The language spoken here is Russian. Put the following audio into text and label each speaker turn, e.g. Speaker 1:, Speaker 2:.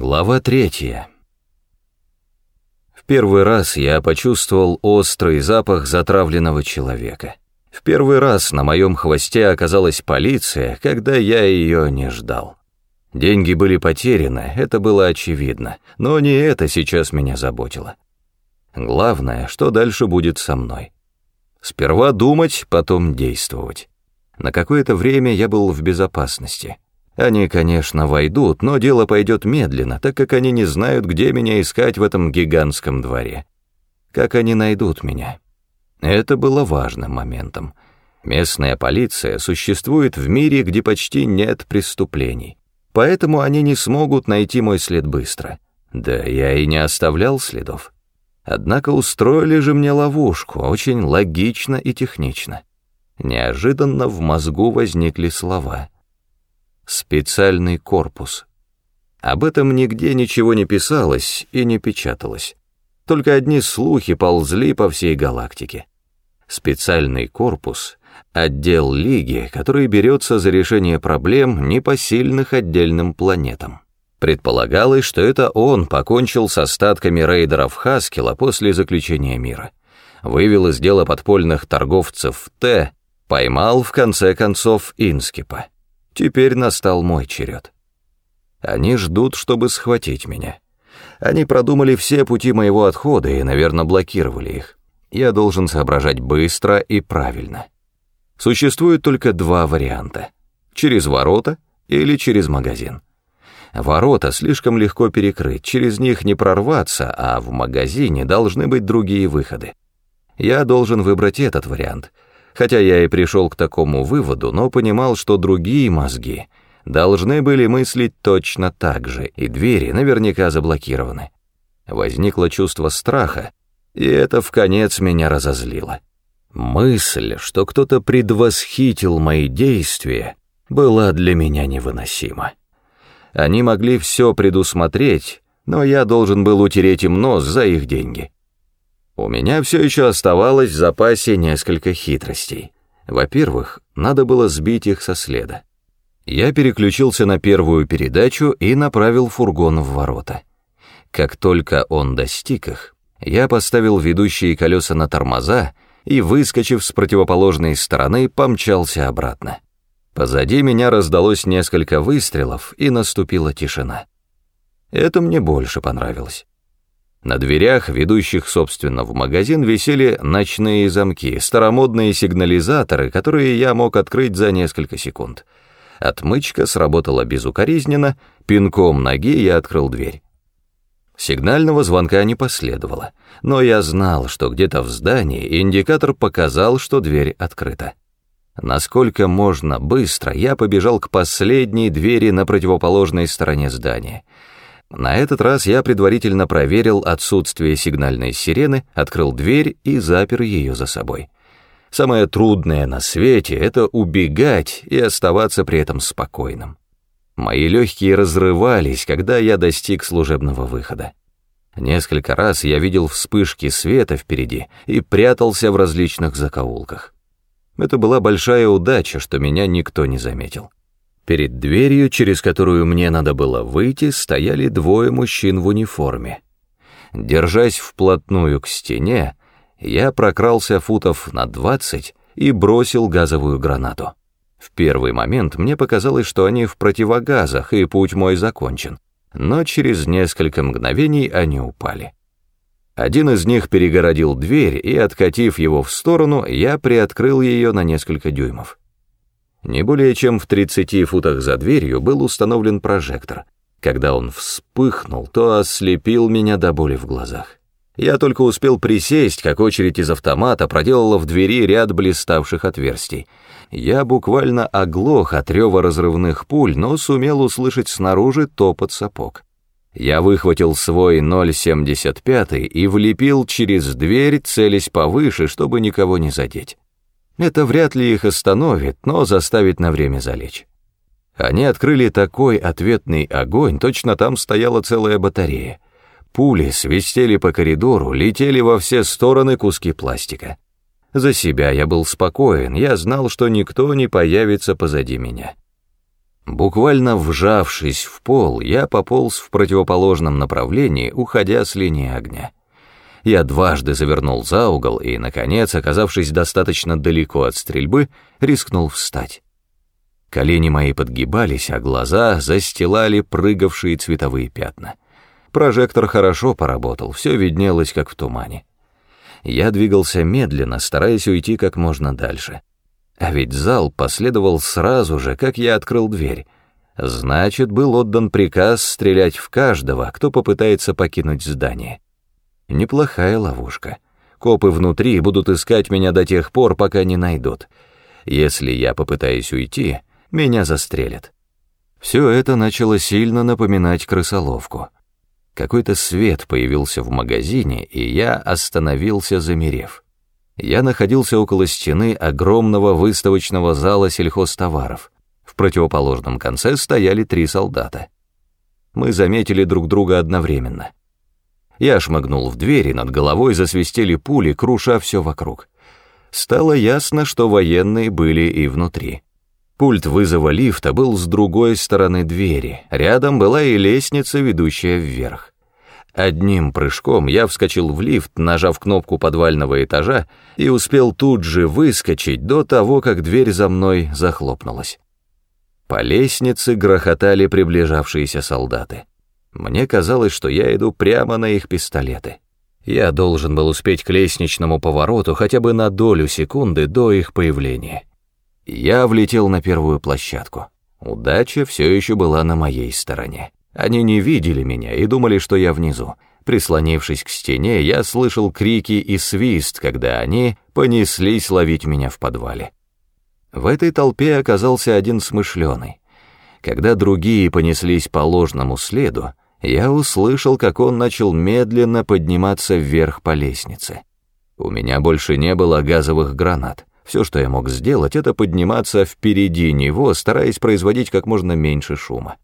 Speaker 1: Глава третья. В первый раз я почувствовал острый запах затравленного человека. В первый раз на моем хвосте оказалась полиция, когда я ее не ждал. Деньги были потеряны, это было очевидно, но не это сейчас меня заботило. Главное, что дальше будет со мной. Сперва думать, потом действовать. На какое-то время я был в безопасности. Они, конечно, войдут, но дело пойдет медленно, так как они не знают, где меня искать в этом гигантском дворе. Как они найдут меня? Это было важным моментом. Местная полиция существует в мире, где почти нет преступлений. Поэтому они не смогут найти мой след быстро. Да я и не оставлял следов. Однако устроили же мне ловушку, очень логично и технично. Неожиданно в мозгу возникли слова — специальный корпус. Об этом нигде ничего не писалось и не печаталось. Только одни слухи ползли по всей галактике. Специальный корпус — отдел Лиги, который берется за решение проблем, непосильных отдельным планетам. Предполагалось, что это он покончил с остатками рейдеров Хаскела после заключения мира. Вывел из дела подпольных торговцев Т, поймал в конце концов Инскипа. Теперь настал мой черед. Они ждут, чтобы схватить меня. Они продумали все пути моего отхода и, наверное, блокировали их. Я должен соображать быстро и правильно. Существует только два варианта. Через ворота или через магазин. Ворота слишком легко перекрыть, через них не прорваться, а в магазине должны быть другие выходы. Я должен выбрать этот вариант — Хотя я и пришел к такому выводу, но понимал, что другие мозги должны были мыслить точно так же, и двери наверняка заблокированы. Возникло чувство страха, и это в конец меня разозлило. Мысль, что кто-то предвосхитил мои действия, была для меня невыносима. Они могли все предусмотреть, но я должен был утереть им нос за их деньги. У меня все еще оставалось в запасе несколько хитростей. Во-первых, надо было сбить их со следа. Я переключился на первую передачу и направил фургон в ворота. Как только он достиг их, я поставил ведущие колеса на тормоза и, выскочив с противоположной стороны, помчался обратно. Позади меня раздалось несколько выстрелов, и наступила тишина. Это мне больше понравилось. На дверях, ведущих, собственно, в магазин, висели ночные замки, старомодные сигнализаторы, которые я мог открыть за несколько секунд. Отмычка сработала безукоризненно, пинком ноги я открыл дверь. Сигнального звонка не последовало, но я знал, что где-то в здании индикатор показал, что дверь открыта. Насколько можно быстро я побежал к последней двери на противоположной стороне здания — на этот раз я предварительно проверил отсутствие сигнальной сирены, открыл дверь и запер ее за собой. Самое трудное на свете — это убегать и оставаться при этом спокойным. Мои легкие разрывались, когда я достиг служебного выхода. Несколько раз я видел вспышки света впереди и прятался в различных закоулках. Это была большая удача, что меня никто не заметил. Перед дверью, через которую мне надо было выйти, стояли двое мужчин в униформе. Держась вплотную к стене, я прокрался футов на двадцать и бросил газовую гранату. В первый момент мне показалось, что они в противогазах, и путь мой закончен. Но через несколько мгновений они упали. Один из них перегородил дверь, и, откатив его в сторону, я приоткрыл ее на несколько дюймов. Не более чем в 30 футах за дверью был установлен прожектор. Когда он вспыхнул, то ослепил меня до боли в глазах. Я только успел присесть, как очередь из автомата проделала в двери ряд блиставших отверстий. Я буквально оглох от рева разрывных пуль, но сумел услышать снаружи топот сапог. Я выхватил свой 0,75 и влепил через дверь, целясь повыше, чтобы никого не задеть. Это вряд ли их остановит, но заставит на время залечь. Они открыли такой ответный огонь, точно там стояла целая батарея. Пули свистели по коридору, летели во все стороны куски пластика. За себя я был спокоен, я знал, что никто не появится позади меня. Буквально вжавшись в пол, я пополз в противоположном направлении, уходя с линии огня. Я дважды завернул за угол и, наконец, оказавшись достаточно далеко от стрельбы, рискнул встать. Колени мои подгибались, а глаза застилали прыгавшие цветовые пятна. Прожектор хорошо поработал, все виднелось, как в тумане. Я двигался медленно, стараясь уйти как можно дальше. А ведь зал последовал сразу же, как я открыл дверь. Значит, был отдан приказ стрелять в каждого, кто попытается покинуть здание. Неплохая ловушка. Копы внутри будут искать меня до тех пор, пока не найдут. Если я попытаюсь уйти, меня застрелят. Все это начало сильно напоминать крысоловку. Какой-то свет появился в магазине, и я остановился, замерев. Я находился около стены огромного выставочного зала сельхозтоваров. В противоположном конце стояли три солдата. Мы заметили друг друга одновременно. Я шмыгнул в дверь, и над головой засвистели пули, круша все вокруг. Стало ясно, что военные были и внутри. Пульт вызова лифта был с другой стороны двери, рядом была и лестница, ведущая вверх. Одним прыжком я вскочил в лифт, нажав кнопку подвального этажа, и успел тут же выскочить до того, как дверь за мной захлопнулась. По лестнице грохотали приближавшиеся солдаты. Мне казалось, что я иду прямо на их пистолеты. Я должен был успеть к лестничному повороту хотя бы на долю секунды до их появления. Я влетел на первую площадку. Удача все еще была на моей стороне. Они не видели меня и думали, что я внизу. Прислонившись к стене, я слышал крики и свист, когда они понеслись ловить меня в подвале. В этой толпе оказался один смышленый. Когда другие понеслись по ложному следу, я услышал, как он начал медленно подниматься вверх по лестнице. У меня больше не было газовых гранат. Все, что я мог сделать, это подниматься впереди него, стараясь производить как можно меньше шума.